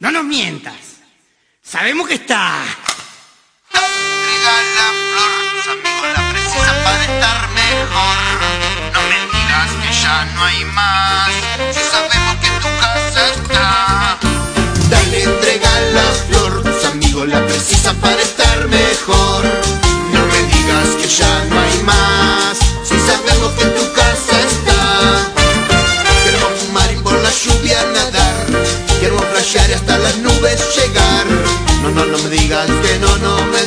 mientas. Sabemos que está. Entrega la flor, tus amigos la precisan para estar mejor. No me digas que ya no hay más, si sabemos que en tu casa está. Dale, entrega la flor, tus amigos la precisan para estar mejor. No me digas que ya no hay más, si sabemos que en tu casa está. Queremos fumar por la lluvia nadar, y hasta las nubes llegar. No, no, no me digas que no, no me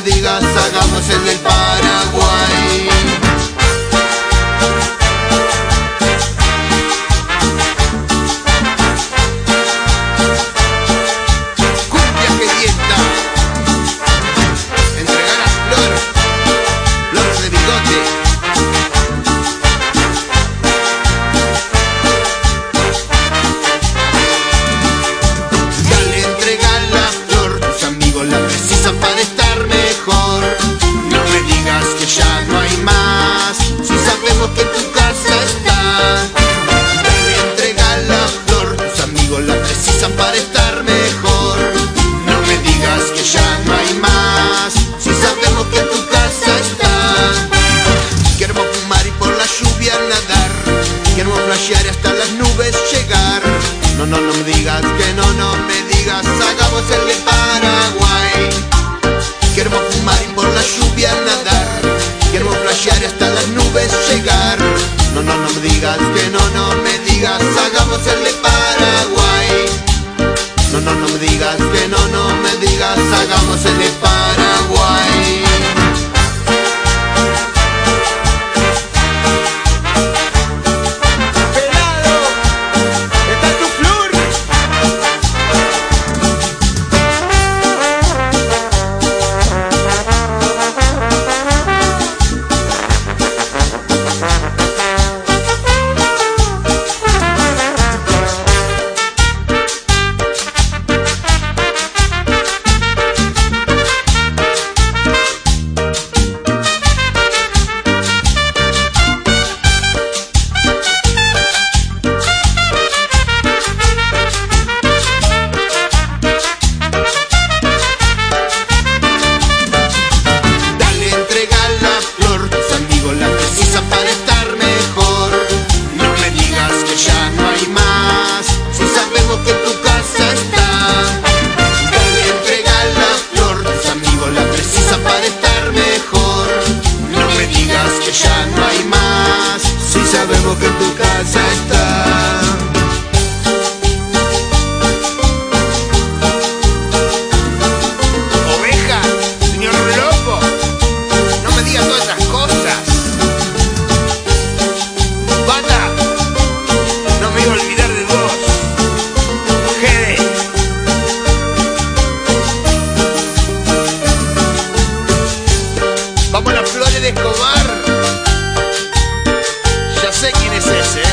queremos flashear hasta las nubes llegar. No, no, no me digas que no, no me digas, hagamos el de Paraguay. Queremos fumar y por la lluvia nadar, queremos flashear hasta las nubes llegar. No, no, no me digas que no, no me digas, hagamos el de Paraguay. No, no, no me digas que no, no me digas, hagamos el de Paraguay. sé quién es ese. ¿eh?